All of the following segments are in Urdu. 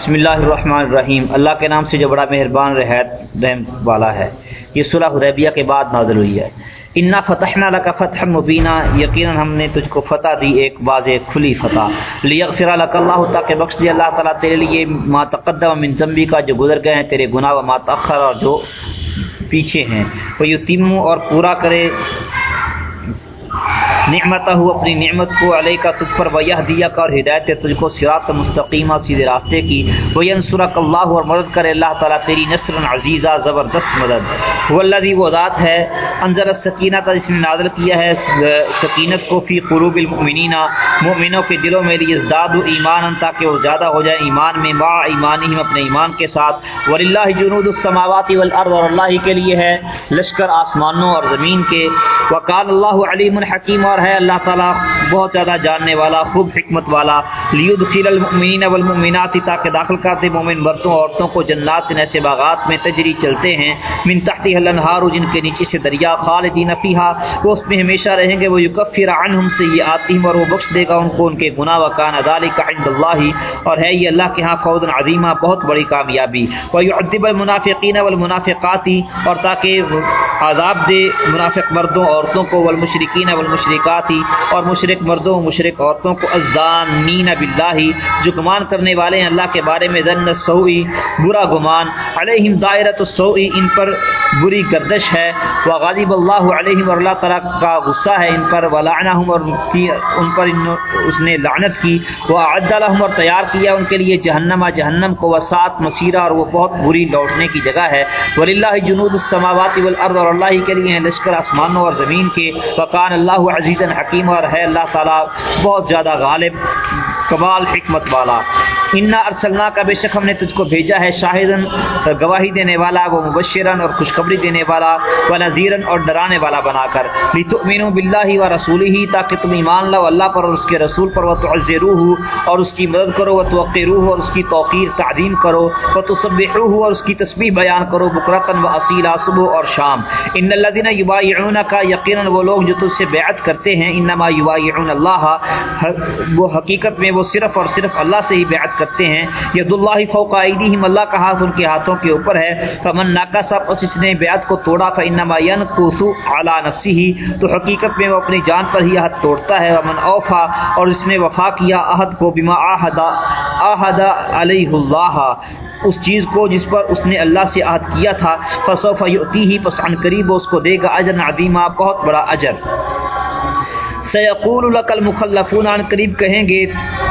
بسم اللہ الرحمن الرحیم۔ اللہ کے نام سے جو بڑا مہربان رحت رحم والا ہے۔ یہ صلح حدیبیہ کے بعد نازل ہوئی ہے۔ انا فتح نہ کا فتح مبینہ یقیناً ہم نے تجھ کو فتح دی، ایک واضح کھلی فتح۔ لیغفر لک اللہ تاکہ بخش دی اللہ تعالیٰ تیرے لیے ما تقدم من ذنبی کا جو گزر گئے ہیں، تیرے گناہ و ما تأخر اور جو پیچھے ہیں۔ وہ یتیم اور پورا کرے۔ نعمت ہو اپنی نعمت کو علیہ کا تجھ پر ویہ دیا کا اور ہدایت تجھ کو سرات مستقیمہ سیدھے راستے کی۔ وہ انصرک اللہ اور مدد کرے اللہ تعالیٰ تیری نصر عزیزہ زبردست مدد۔ وہ اللہ وہ ذات ہے انضر سکینہ کا جس نے نازل کیا ہے، سکینت کو فی قروب المؤمنین، مؤمنوں کے دلوں میں ازداد و ایمان تاکہ وہ زیادہ ہو جائے ایمان میں ما ایمان ہی اپنے ایمان کے ساتھ۔ وللہ جنود السماوات والارض اور اللہ کے لیے ہے لشکر آسمانوں اور زمین کے۔ وقال اللہ علیم الحکیم اور ہے اللہ تعالیٰ، بہت زیادہ جاننے والا، خوب حکمت والا۔ لیدخل المؤمنین والمؤمنات، تاکہ داخل کرتے مومن مردوں، عورتوں کو جنات ایسے باغات میں تجری چلتے ہیں۔ من تحتی الانہار، جن کے نیچے سے دریا خالدین فیہا۔ وہ اس میں ہمیشہ رہیں گے، وہ یکفر عنہم سیئاتہم، اور وہ بخش دے گا ان کو، ان کے گناہ۔ وکان ذالک عند اللہ۔ اور ہے یہ اللہ کے ہاں فوز عظیمہ، بہت بڑی کامیابی۔ وہ ویعذب المنافقین والمنافقات، اور تاکہ عذاب دے منافق مردوں، عورتوں کو، والمشرکین والمشرکات۔ اور مشرک مردوں، مشرک عورتوں کو ازانین باللہ جو گمان کرنے والے ہیں اللہ کے بارے میں ذن سوئی برا گمان۔ علیہم دائرۃ السوئی ان پر بری گردش ہے۔ وغالب اللہ علیہم اور اللہ تعالیٰ کا غصہ ہے ان پر۔ ولعنہم اور ان پر ان، اس نے لعنت کی۔ وعد لهم اور تیار کیا ان کے لیے جہنم۔ جہنم کو وسات مسیرہ اور وہ بہت بری لوٹنے کی جگہ ہے۔ وللہ جنود السماوات والارض اور اللہ ہی کے لیے ہیں لشکر آسمانوں اور زمین کے۔ وقان اللہ عزیز حکیم اور ہے اللہ تعالیٰ بہت زیادہ غالب کمال حکمت والا۔ انا ارسلنا کا بے شک ہم نے تجھ کو بھیجا ہے شاہدن گواہی دینے والا، وہ مبشرن اور خوشخبری دینے والا و نذیرن اور ڈرانے والا بنا کر۔ لتؤمنوا باللہ و رسولہ تاکہ تم ایمان لاؤ اللہ پر اور اس کے رسول پر وتعزروہ اور اس کی مدد کرو وتوقروہ اور اس کی توقیر، تعظیم کرو وتسبحوہ اور اس کی تسبیح بیان کرو بکرتن و اصیلا صبح اور شام۔ ان الذين يبايعونك، یقینا وہ لوگ جو تجھ سے بیعت کرتے ہیں انما يبايعون اللہ وہ حقیقت میں وہ صرف اور صرف اللہ سے ہی بیعت کرتے ہیں۔ ید اللہ فوق ایدیہم، اللہ کا ہاتھ ان کے ہاتھوں کے اوپر ہے۔ فمن ناقص پس اس نے بیعت کو توڑا فانما ينقص على نفسه۔ تو حقیقت میں وہ اپنی جان پر ہی عہد توڑتا ہے۔ ومن اوفا، اور اس نے وفا کیا عہد کو، بما عہد عہد علیہ اللہ اس چیز کو جس پر اس نے اللہ سے عہد کیا تھا۔ فسوف یؤتیہ پس عن قریب اس کو دے گا اجر عظیمہ بہت بڑا اجر۔ سیقول لک المخلفون عن قریب کہیں گے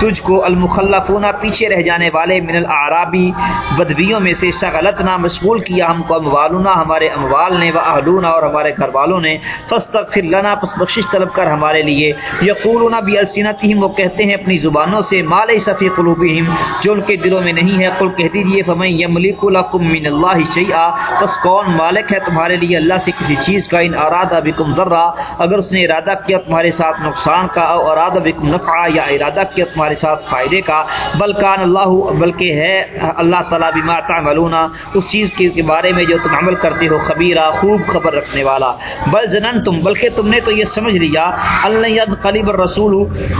تجھ کو المخلفون پیچھے رہ جانے والے من الاعرابی بدویوں میں سے شغلتنا مشغول کیا ہم کو اموالنا، ہمارے اموال نے و اہلونا اور ہمارے گھر والوں نے۔ فاستغفر لنا، پس بخشش طلب کر ہمارے لیے۔ یقولون بالسنتہم وہ کہتے ہیں اپنی زبانوں سے، ما لیس فی قلوبہم؟ جو ان کے دلوں میں نہیں ہے۔ قل کہہ دیجیے، فمن یملک لکم من اللہ شیئا پس کون مالک ہے تمہارے لیے اللہ سے کسی چیز کا؟ ان ارادہ بکم ذرہ اگر اس نے ارادہ کیا تمہارے ساتھ نقصان کا، او ارادہ بکم نفع یا ارادہ کیا تمہارے ساتھ فائدے کا بلکان اللہ، بلکہ ہے اللہ تعالیٰ بما تعملون، اس چیز کے بارے میں جو تم عمل کرتے ہو، خبیرہ، خوب خبر رکھنے والا۔ بل زنن تم بلکہ تم نے تو یہ سمجھ لیا اللہ قلیب الرسول،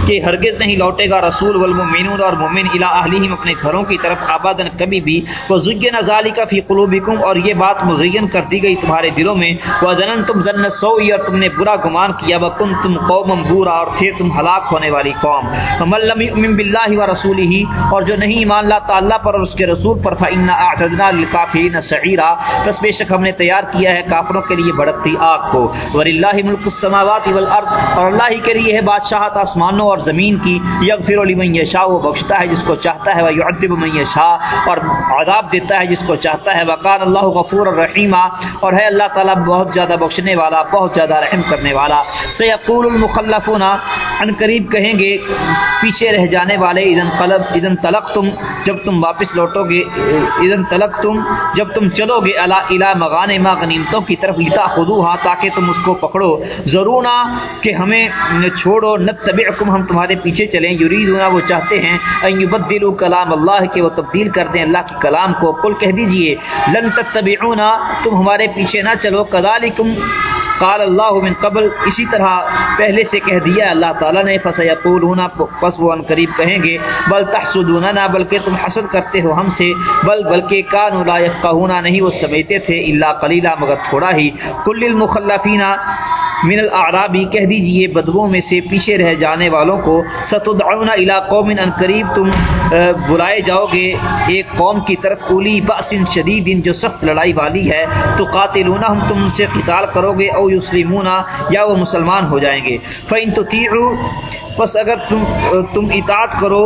کہ ہرگز نہیں لوٹے گا رسول والمؤمنون اور مومن الی اہلہم اپنے گھروں کی طرف آبادن کبھی بھی۔ وہ زین ذالک فی قلوبکم اور یہ بات مزین کر دی گئی تمہارے دلوں میں۔ وہ زنن تم ظن سوئی اور تم نے برا گمان کیا۔ وکنتم قوم بورا، اور تھے تم ہلاک ہونے والی قوم۔ فمن لم یؤمن باللہ و رسولہ، اور جو نہیں ایمان لاتا اللہ پر اور اس کے رسول پر فإنا اعتدنا للکافرین سعیرا پس بے شک ہم نے تیار کیا ہے کافروں کے لیے بھڑکتی آگ کو۔ وللہ ملک السماوات والارض اور اللہ ہی کے لیے ہے بادشاہت آسمانوں اور زمین کی۔ یغفر لمن یشاء، وہ بخشتا ہے جس کو چاہتا ہے۔ ويعذب من یشاء، اور عذاب دیتا ہے جس کو چاہتا ہے۔ وقال اللہ غفور الرحیم اور ہے اللہ تعالی بہت زیادہ بخشنے والا، بہت زیادہ رحم کرنے والا۔ سیقول المخلفون ان قریب کہیں گے، پیچھے رہ جانے والے، اذن قلب اذن تلق تم جب تم واپس لوٹو گے، اذن تلق تم جب تم چلو گے، الا الا مغانم غنیمتوں کی طرف لتا خذوها تاکہ تم اس کو پکڑو۔ ضرونا کہ ہمیں چھوڑو نہ نتبعکم، ہم تمہارے پیچھے چلیں۔ یریدون وہ چاہتے ہیں، ان یبدلوا کلام اللہ کہ وہ تبدیل کر دیں اللہ کے کلام کو۔ قل کہہ دیجیے، لن تتبعونا، تم ہمارے پیچھے نہ چلو۔ کذالکم قال اللہ من قبل، اسی طرح پہلے سے کہہ دیا اللہ تعالیٰ نے فسیقولون پس وہ ان قریب کہیں گے، بل تحسدوننا، بلکہ تم حسد کرتے ہو ہم سے، بل بلکہ کانوا لا ہونا نہیں وہ سمیتے تھے، الا قلیلا مگر تھوڑا ہی، کل المخلفین من العرابی کہہ دیجیے بدووں میں سے پیچھے رہ جانے والوں کو، ستدعون الى قوم ان قریب، تم بلائے جاؤ گے۔ ایک قوم کی طرف اولی بأس شدید جو سخت لڑائی والی ہے تو قاتلون ہم تم سے قتال کرو گے، او یسلمون یا وہ مسلمان ہو جائیں گے۔ فین تطیعوا پس اگر تم تم اطاعت کرو،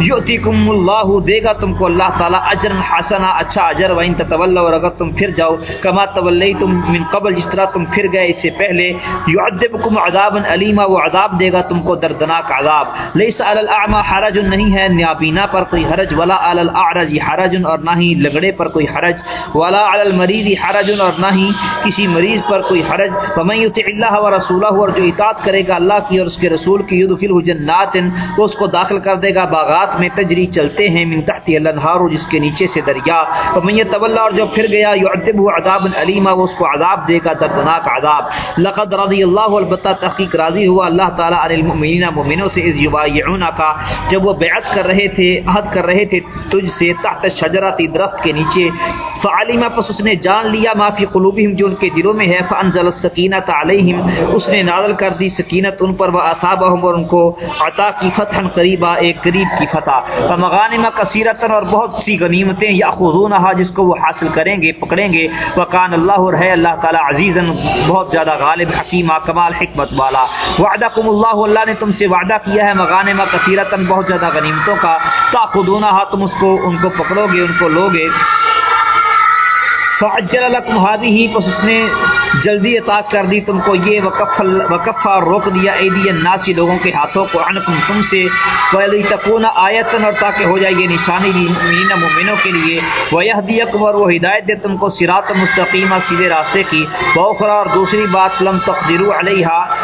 یؤتیکم اللہ، دے گا تم کو اللہ تعالی اجر حسنا اچھا اجر وان تتولوا، اور اگر تم پھر جاؤ، کما تولیتم من قبل، جس طرح تم پھر گئے اس سے پہلے، یعذبکم عذابا علیما وہ عذاب دے گا تم کو دردناک عذاب۔ لیس علی الاعمى حرج، نہیں ہے نابینا پر کوئی حرج، ولا علی الاعرج حرج، اور نہ ہی لگڑے پر کوئی حرج، ولا علی المریض حرج، اور نہ ہی کسی مریض پر کوئی حرج۔ فمن یطع اللہ ورسولہ اور جو اطاعت کرے گا اللہ کی اور اس کے رسول کی، یدخل جنات، وہ اس کو داخل کر دے گا۔ باغات میں تجری چلتے ہیں من تحت الانہار جس کے نیچے سے دریا۔ ومن يتولى اور جو پھر گیا يعذبه عذاب الیما، وہ اس کو عذاب دے گا، دردناک عذاب۔ لقد رضی اللہ البتہ تحقیق راضی ہوا۔ اللہ تعالی علی المؤمنین، مومنوں سے، اذ یبایعونک جب وہ بیعت کر رہے تھے، عہد کر رہے تھے تجھ سے تحت شجرۃ درخت کے نیچے۔ فعلم، پس اس نے جان لیا، ما فی قلوبہم، جو ان کے دلوں میں ہے۔ فانزل السکینۃ علیہم، اس نے نازل کر دی سکینت ان پر، واثابہم، اور ان کو عطا کی فتح قریبا، ایک قریب کی فتح۔ فمغانم کثیرتن اور بہت سی غنیمتیں یا خزونہ جس کو وہ حاصل کریں گے، پکڑیں گے۔ وکان اللہ، اور ہے اللہ تعالی عزیزن بہت زیادہ غالب حکیمہ کمال، حکمت والا۔ وعدکم اللہ اللہ نے تم سے وعدہ کیا ہے۔ مغانم کثیرتن بہت زیادہ غنیمتوں کا۔ تاخذونہ تم اس کو کو ان کو پکڑو گے، ان کو لوگے فعجل لکم هذه پس اس نے جلدی عطا کر دی۔ تم کو یہ وقف وقف اور روک دیا ایدی الناس، لوگوں کے ہاتھوں کو عنکم تم سے۔ ولی تکون آیتن اور تاکہ ہو جائے یہ نشانی مومنین مومنوں کے لیے۔ ویہدیکم اور وہ ہدایت دے تم کو۔ صراط مستقیمہ، سیدھے راستے کی۔ واخرى اور دوسری بات، لم تقدروا علیہا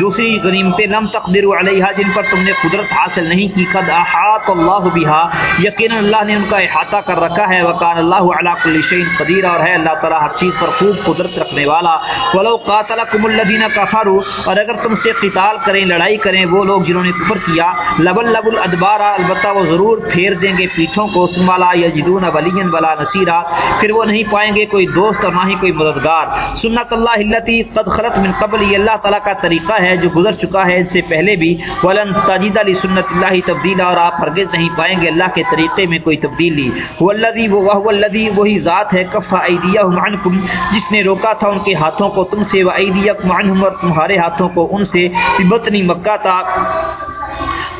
دوسری غنیمتیں لم تقدروا علیہا، جن پر تم نے قدرت حاصل نہیں کی، قد احاط اللہ بها یقینا اللہ نے ان کا احاطہ کر رکھا ہے۔ وکان اللہ علی کل شیء قدیر، اور ہے اللہ تعالی ہر چیز پر خوب قدرت رکھنے والا۔ ولو قاتلکم الذین کفروا اور اگر تم سے قتال کریں، لڑائی کریں، وہ لوگ جنہوں نے کفر کیا لبل لب الادبار البتہ وہ ضرور پھیر دیں گے پیٹھوں کو، ثم لا یجدون ولیا ولا نصیرا پھر وہ نہیں پائیں گے کوئی دوست اور نہ ہی کوئی مددگار۔ سنت اللہ التی قد خلت من قبل یہ اللہ تعالی کا طریقہ ہے، جو گزر چکا ہے، اس سے پہلے بھی ولن تجد لسنت اللہ تبدیلا اور آپ ہرگز نہیں پائیں گے اللہ کے طریقے میں کوئی تبدیلی۔ هو الذی وہ الذی وہی ذات ہے، کفا ایدیہم عنکم۔ جس نے روکا تھا ان کے ہاتھوں کو تم سے و ایدیکم عنہم اور تمہارے ہاتھوں کو ان سے۔ بطنی مکہ تا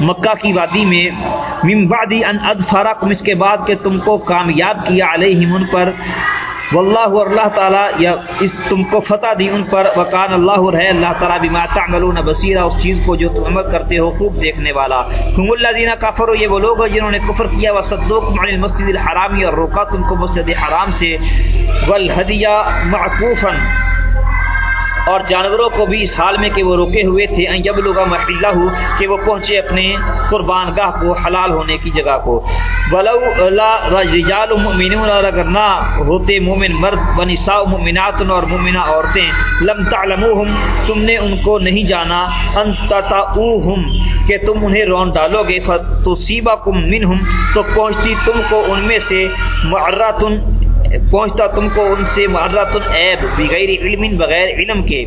مکہ کی وادی میں۔ من بعد ان ادفرکم اس کے بعد کہ تم کو کامیاب کیا علیہم ان پر۔ واللہ اور اللہ تعالیٰ یا اس تم کو فتح دی ان پر، وکان اللہ اور ہے اللہ تعالی بما تعملون بصیرہ، اس چیز کو جو تم عمل کرتے ہو خوب دیکھنے والا۔ ہم الذین کافر یہ وہ لوگ ہیں جنہوں نے کفر کیا، وصدوکم عن المسجد الحرامی، اور روکا تم کو مسجد حرام سے۔ والهدی معقوفاً اور جانوروں کو بھی اس حال میں کہ وہ روکے ہوئے تھے، ان یبلغ محلہ کہ وہ پہنچے اپنے قربان گاہ کو حلال ہونے کی جگہ کو۔ ولو رجال مؤمنون، اور اگر نہ ہوتے مومن مرد و نساء مؤمنات اور مومنہ عورتیں، لم تعلموہم، تم نے ان کو نہیں جانا۔ ان کہ تم انہیں رون ڈالو گے۔ فتصیبکم منہم، تو پہنچتی تم کو ان میں سے معراتن پہنچتا تم کو ان سے معرت العیب بغیر علم بغیر علم کے۔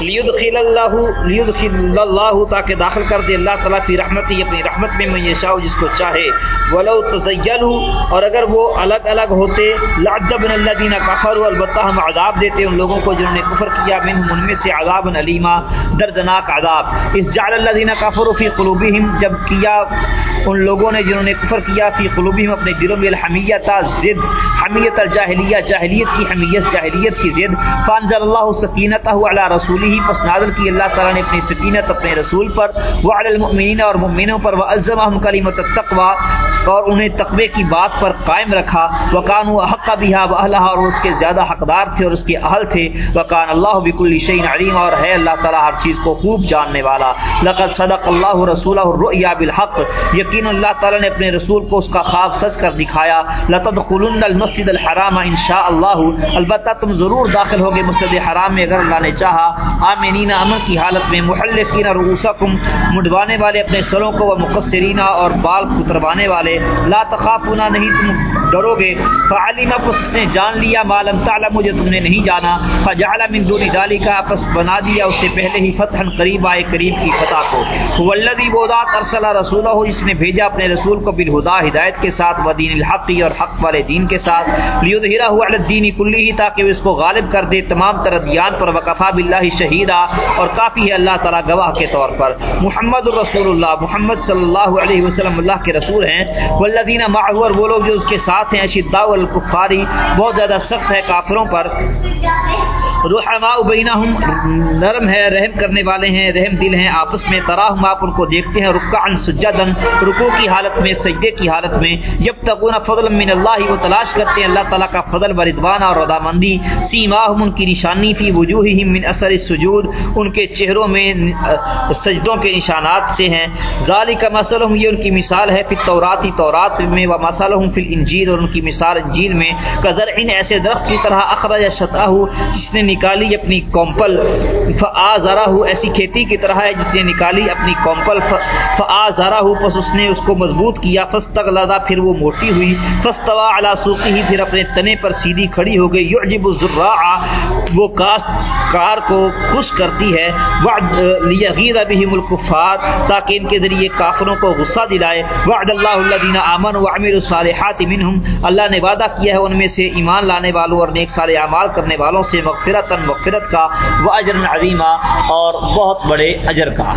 لیدخل اللہ لیدخل اللہ تاکہ داخل کر دے۔ اللہ تعالیٰ فی رحمتی اپنی رحمت میں من یشاء جس کو چاہے۔ ولو تزیلوا اور اگر وہ الگ الگ ہوتے لعذبن الذین کفروا البتہ ہم عذاب دیتے ان لوگوں کو جنہوں نے کفر کیا، منہم ان میں سے عذاب علیما، دردناک عذاب۔ اس جعل الذین کفروا فی قلوبہم جب کیا ان لوگوں نے جنہوں نے کفر کیا، فی قلوبہم اپنے دلوں میں الحمیت ضد حمیت الجاہلیہ، جاہلیت کی حمیت، جاہلیت کی ضد فانزل اللہ سکینتہ علی رسولہ رسول ہی پس نازل کی اللہ تعالیٰ نے اپنی سکینت اپنے رسول پر وعلی المؤمنین اور مؤمنوں پر وہ وعظمہم کلمت التقوی اور انہیں تقوی کی بات پر قائم رکھا وکانوا حق بها واهلها اور اس کے زیادہ حقدار تھے اور اس کے اہل تھے وکان اللہ بكل شيء علیم اور ہے اللہ تعالیٰ ہر چیز کو خوب جاننے والا لقد صدق اللہ رسولہ الرؤیا بالحق یقین اللہ تعالیٰ نے اپنے رسول کو اس کا خواب سچ کر دکھایا لتدخلن المسجد الحرام ان شاء اللہ البتہ تم ضرور داخل ہوگے مسجد حرام میں اگر اللہ نے چاہا آمینین امن کی حالت میں محلقین رؤوسکم، مڈوانے والے اپنے سروں کو وہ مقصرین اور بال کتروانے والے، لا تخافونا نہیں تم ڈرو گے۔ فعلم، پس اس نے جان لیا معلوم تعلم مجھے تم نے نہیں جانا۔ فجعل من دون ذلك پس بنا دیا اس سے پہلے ہی فتح قریب آئے قریب کی فتح کو۔ والذی وہ ذات ارسل رسولہ جس نے بھیجا اپنے رسول کو بالہدا، ہدایت کے ساتھ، و دین الحق اور حق والے دین کے ساتھ۔ لیظہرہ علی الدین کلی تاکہ وہ اس کو غالب کر دے، تمام تر ادیان پر، وکفا باللہ شہیدہ اور کافی ہے اللہ تعالیٰ گواہ کے طور پر۔ محمد الرسول اللہ محمد صلی اللہ علیہ وسلم اللہ کے رسول ہیں۔ والذین معه اور وہ لوگ جو اس کے ساتھ ہیں اشداء الکفاری، بہت زیادہ سخت ہے کافروں پر۔ رحماء بینہم نرم ہے، رحم کرنے والے ہیں، رحم دل ہیں، آپس میں تراہم آپ ان کو دیکھتے ہیں رکعن سجدن رکوع کی حالت میں، سجدے کی حالت میں۔ جب تقون فضل من اللہ وہ تلاش کرتے ہیں، اللہ تعالیٰ کا فضل و رضوان اور رضامندی۔ سیماہم ان کی نشانی فی وجوہہم من اثر السجود۔ ان کے چہروں میں سجدوں کے نشانات سے ہیں۔ ذالک مثلہم، یہ ان کی مثال ہے، فی التوراتی تورات میں، و مثلہم فی الانجیل۔ اور ان کی مثال انجیل میں کزرعن ایسے درخت کی طرح اخرج شطاہ جس نے نکالی اپنی کومپل فآزرہ ایسی کھیتی کی طرح ہے جس نے نکالی اپنی کومپل فآزرہ پس اس نے اس کو مضبوط کیا فاستغلظ پھر وہ موٹی ہوئی فاستوى على سوقه پھر اپنے تنے پر سیدھی کھڑی ہو گئی يعجب الزراع، وہ کاشت کار کو خوش کرتی ہے، وعد لیغیر بهم تاکہ ان کے ذریعے کافروں کو غصہ دلائے، وعد اللہ الذين آمنوا وعملوا الصالحات منهم اللہ نے وعدہ کیا ہے ان میں سے ایمان لانے والوں اور نیک صالح اعمال کرنے والوں سے مغفرت مغفرت کا وہ اجر عظیمہ اور بہت بڑے اجر کا۔